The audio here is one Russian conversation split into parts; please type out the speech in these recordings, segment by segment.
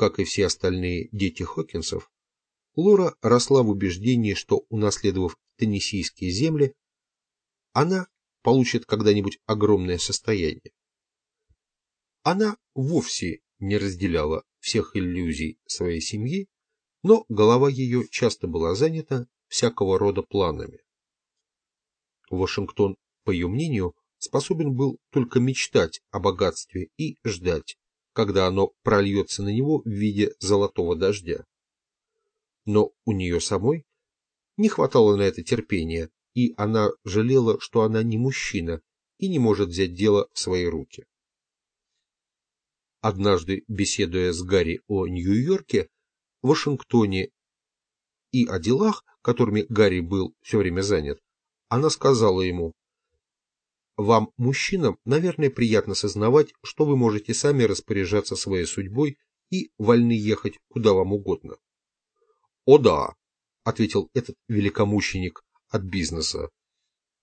как и все остальные дети Хокинсов, Лора росла в убеждении, что, унаследовав теннисийские земли, она получит когда-нибудь огромное состояние. Она вовсе не разделяла всех иллюзий своей семьи, но голова ее часто была занята всякого рода планами. Вашингтон, по ее мнению, способен был только мечтать о богатстве и ждать, когда оно прольется на него в виде золотого дождя. Но у нее самой не хватало на это терпения, и она жалела, что она не мужчина и не может взять дело в свои руки. Однажды, беседуя с Гарри о Нью-Йорке, Вашингтоне и о делах, которыми Гарри был все время занят, она сказала ему, «Вам, мужчинам, наверное, приятно сознавать, что вы можете сами распоряжаться своей судьбой и вольны ехать куда вам угодно». «О да», — ответил этот великомученик от бизнеса,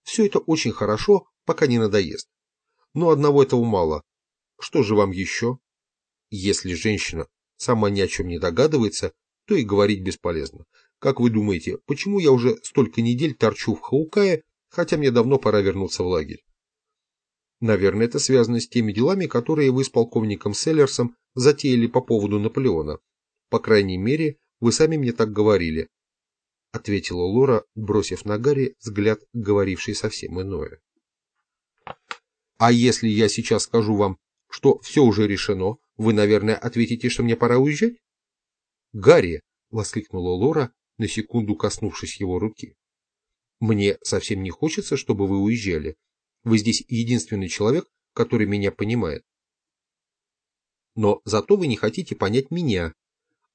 «все это очень хорошо, пока не надоест. Но одного этого мало. Что же вам еще?» Если женщина сама ни о чем не догадывается, то и говорить бесполезно. Как вы думаете, почему я уже столько недель торчу в Хаукае, хотя мне давно пора вернуться в лагерь? Наверное, это связано с теми делами, которые вы с полковником Селлерсом затеяли по поводу Наполеона. По крайней мере, вы сами мне так говорили, — ответила Лора, бросив на Гарри взгляд, говоривший совсем иное. — А если я сейчас скажу вам, что все уже решено, вы, наверное, ответите, что мне пора уезжать? Гарри, воскликнула Лора, на секунду коснувшись его руки. Мне совсем не хочется, чтобы вы уезжали. Вы здесь единственный человек, который меня понимает. Но зато вы не хотите понять меня,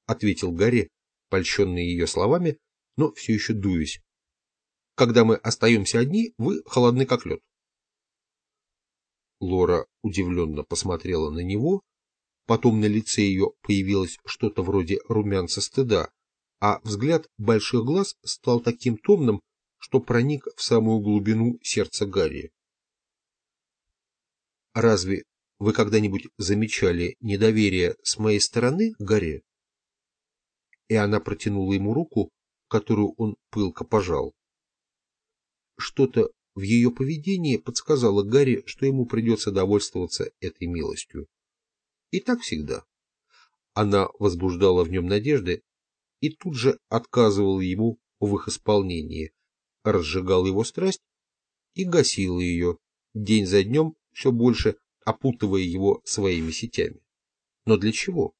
ответил Гарри, польщенный ее словами, но все еще дуясь. Когда мы остаемся одни, вы холодны как лед. Лора удивленно посмотрела на него, потом на лице ее появилось что-то вроде румянца стыда, а взгляд больших глаз стал таким томным, что проник в самую глубину сердца Гарри. «Разве вы когда-нибудь замечали недоверие с моей стороны, Гарри?» И она протянула ему руку, которую он пылко пожал. Что-то в ее поведении подсказало Гарри, что ему придется довольствоваться этой милостью. И так всегда. Она возбуждала в нем надежды и тут же отказывала ему в их исполнении, разжигала его страсть и гасила ее, день за днем все больше опутывая его своими сетями. Но для чего?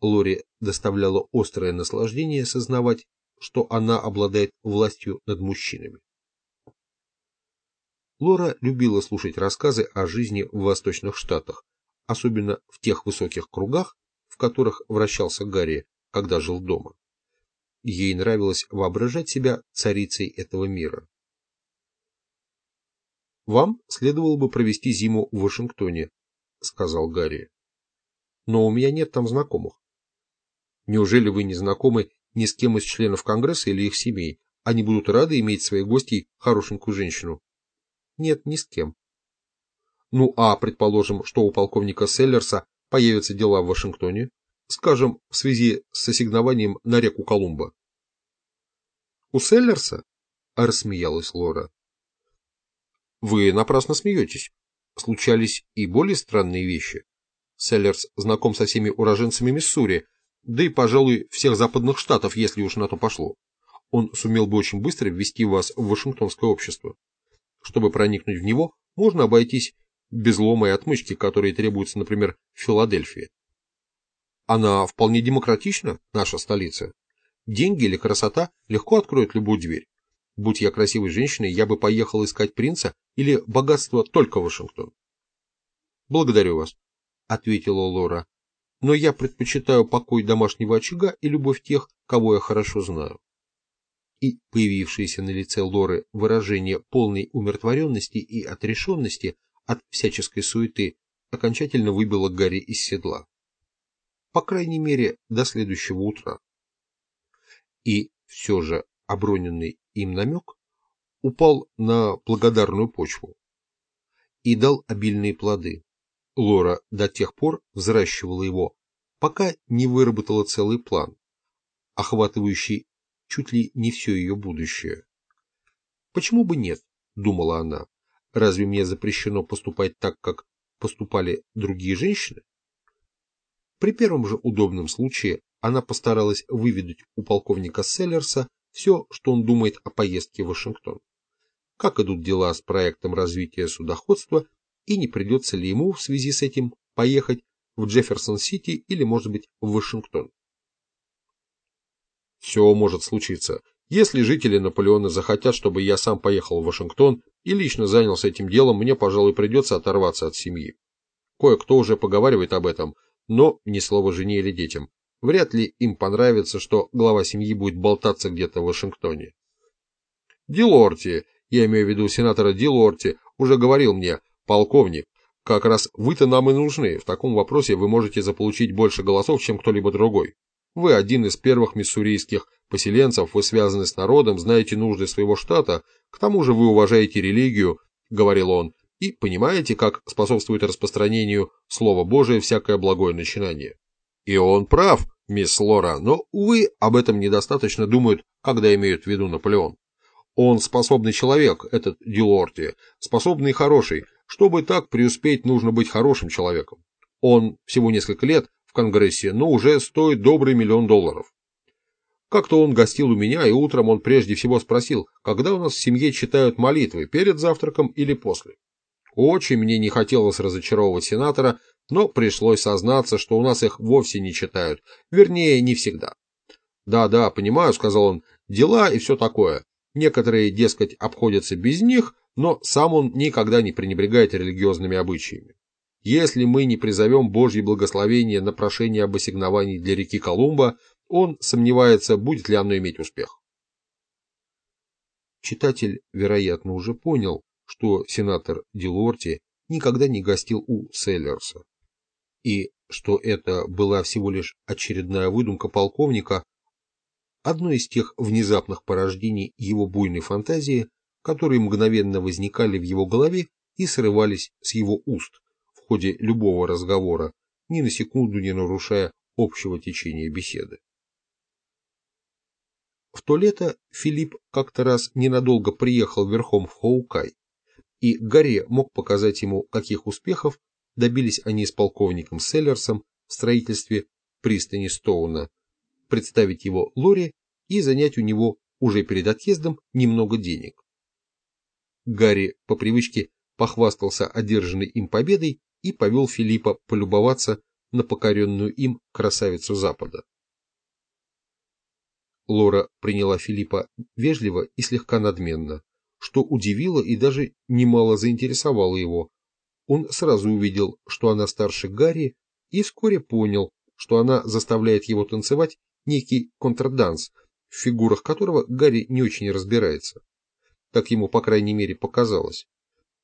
Лори доставляло острое наслаждение сознавать, что она обладает властью над мужчинами. Лора любила слушать рассказы о жизни в Восточных Штатах, особенно в тех высоких кругах, в которых вращался Гарри, когда жил дома. Ей нравилось воображать себя царицей этого мира. «Вам следовало бы провести зиму в Вашингтоне», — сказал Гарри. «Но у меня нет там знакомых». «Неужели вы не знакомы ни с кем из членов Конгресса или их семей? Они будут рады иметь своей гостьей хорошенькую женщину». Нет, ни с кем. Ну а, предположим, что у полковника Селлерса появятся дела в Вашингтоне, скажем, в связи с ассигнованием на реку Колумба. У Селлерса? Рассмеялась Лора. Вы напрасно смеетесь. Случались и более странные вещи. Селлерс знаком со всеми уроженцами Миссури, да и, пожалуй, всех западных штатов, если уж на то пошло. Он сумел бы очень быстро ввести вас в Вашингтонское общество. Чтобы проникнуть в него, можно обойтись без лома и отмычки, которые требуются, например, в Филадельфии. Она вполне демократична, наша столица. Деньги или красота легко откроют любую дверь. Будь я красивой женщиной, я бы поехал искать принца или богатство только в Вашингтон. Благодарю вас, ответила Лора, но я предпочитаю покой домашнего очага и любовь тех, кого я хорошо знаю и появившееся на лице Лоры выражение полной умиротворенности и отрешенности от всяческой суеты окончательно выбило Гарри из седла. По крайней мере, до следующего утра. И все же оброненный им намек упал на благодарную почву и дал обильные плоды. Лора до тех пор взращивала его, пока не выработала целый план, охватывающий чуть ли не все ее будущее. «Почему бы нет?» – думала она. «Разве мне запрещено поступать так, как поступали другие женщины?» При первом же удобном случае она постаралась выведать у полковника Селлерса все, что он думает о поездке в Вашингтон. Как идут дела с проектом развития судоходства и не придется ли ему в связи с этим поехать в Джефферсон-Сити или, может быть, в Вашингтон. Все может случиться. Если жители Наполеона захотят, чтобы я сам поехал в Вашингтон и лично занялся этим делом, мне, пожалуй, придется оторваться от семьи. Кое-кто уже поговаривает об этом, но ни слова жене или детям. Вряд ли им понравится, что глава семьи будет болтаться где-то в Вашингтоне. Дилорти, я имею в виду сенатора Дилорти, уже говорил мне, полковник, как раз вы-то нам и нужны. В таком вопросе вы можете заполучить больше голосов, чем кто-либо другой. Вы один из первых миссурийских поселенцев, вы связаны с народом, знаете нужды своего штата, к тому же вы уважаете религию, говорил он, и понимаете, как способствует распространению Слова Божия всякое благое начинание. И он прав, мисс Лора, но, увы, об этом недостаточно думают, когда имеют в виду Наполеон. Он способный человек, этот Дилорти, способный и хороший, чтобы так преуспеть, нужно быть хорошим человеком. Он всего несколько лет в Конгрессе, но уже стоит добрый миллион долларов. Как-то он гостил у меня, и утром он прежде всего спросил, когда у нас в семье читают молитвы, перед завтраком или после. Очень мне не хотелось разочаровывать сенатора, но пришлось сознаться, что у нас их вовсе не читают, вернее, не всегда. «Да-да, понимаю», — сказал он, — «дела и все такое. Некоторые, дескать, обходятся без них, но сам он никогда не пренебрегает религиозными обычаями. Если мы не призовем Божье благословение на прошение об ассигновании для реки Колумба, он сомневается, будет ли оно иметь успех. Читатель, вероятно, уже понял, что сенатор Дилорти никогда не гостил у Селлерса, и что это была всего лишь очередная выдумка полковника, одно из тех внезапных порождений его буйной фантазии, которые мгновенно возникали в его голове и срывались с его уст в ходе любого разговора, ни на секунду не нарушая общего течения беседы. В то лето Филипп как-то раз ненадолго приехал верхом в Хоукай, и Гарри мог показать ему, каких успехов добились они с полковником Селлерсом в строительстве пристани Стоуна, представить его Лори и занять у него уже перед отъездом немного денег. Гарри по привычке похвастался одержанной им победой и повел Филиппа полюбоваться на покоренную им красавицу Запада. Лора приняла Филиппа вежливо и слегка надменно, что удивило и даже немало заинтересовало его. Он сразу увидел, что она старше Гарри, и вскоре понял, что она заставляет его танцевать некий контрданс, в фигурах которого Гарри не очень разбирается так ему, по крайней мере, показалось.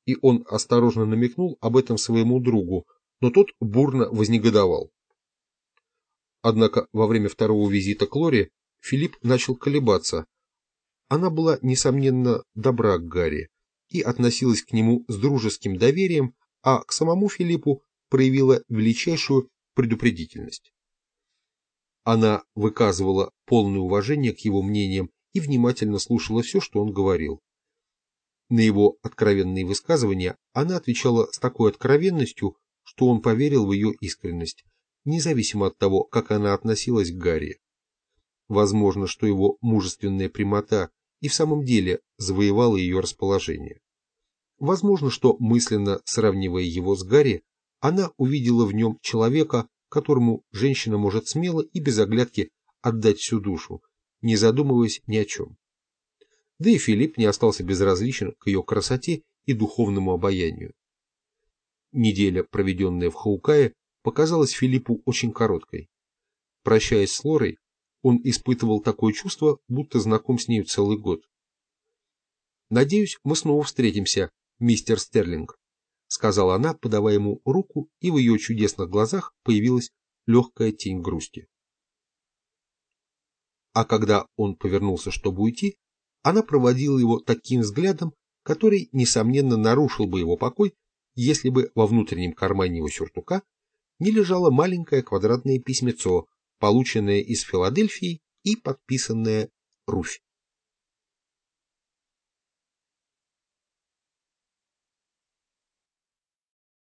И он осторожно намекнул об этом своему другу, но тот бурно вознегодовал. Однако во время второго визита к Лоре Филипп начал колебаться. Она была, несомненно, добра к Гарри и относилась к нему с дружеским доверием, а к самому Филиппу проявила величайшую предупредительность. Она выказывала полное уважение к его мнениям и внимательно слушала все, что он говорил. На его откровенные высказывания она отвечала с такой откровенностью, что он поверил в ее искренность, независимо от того, как она относилась к Гарри. Возможно, что его мужественная прямота и в самом деле завоевала ее расположение. Возможно, что, мысленно сравнивая его с Гарри, она увидела в нем человека, которому женщина может смело и без оглядки отдать всю душу, не задумываясь ни о чем да и Филипп не остался безразличен к ее красоте и духовному обаянию. Неделя, проведенная в Хаукае, показалась Филиппу очень короткой. Прощаясь с Лорой, он испытывал такое чувство, будто знаком с нею целый год. «Надеюсь, мы снова встретимся, мистер Стерлинг», сказала она, подавая ему руку, и в ее чудесных глазах появилась легкая тень грусти. А когда он повернулся, чтобы уйти, она проводила его таким взглядом, который, несомненно, нарушил бы его покой, если бы во внутреннем кармане его сюртука не лежало маленькое квадратное письмецо, полученное из Филадельфии и подписанное Руфь.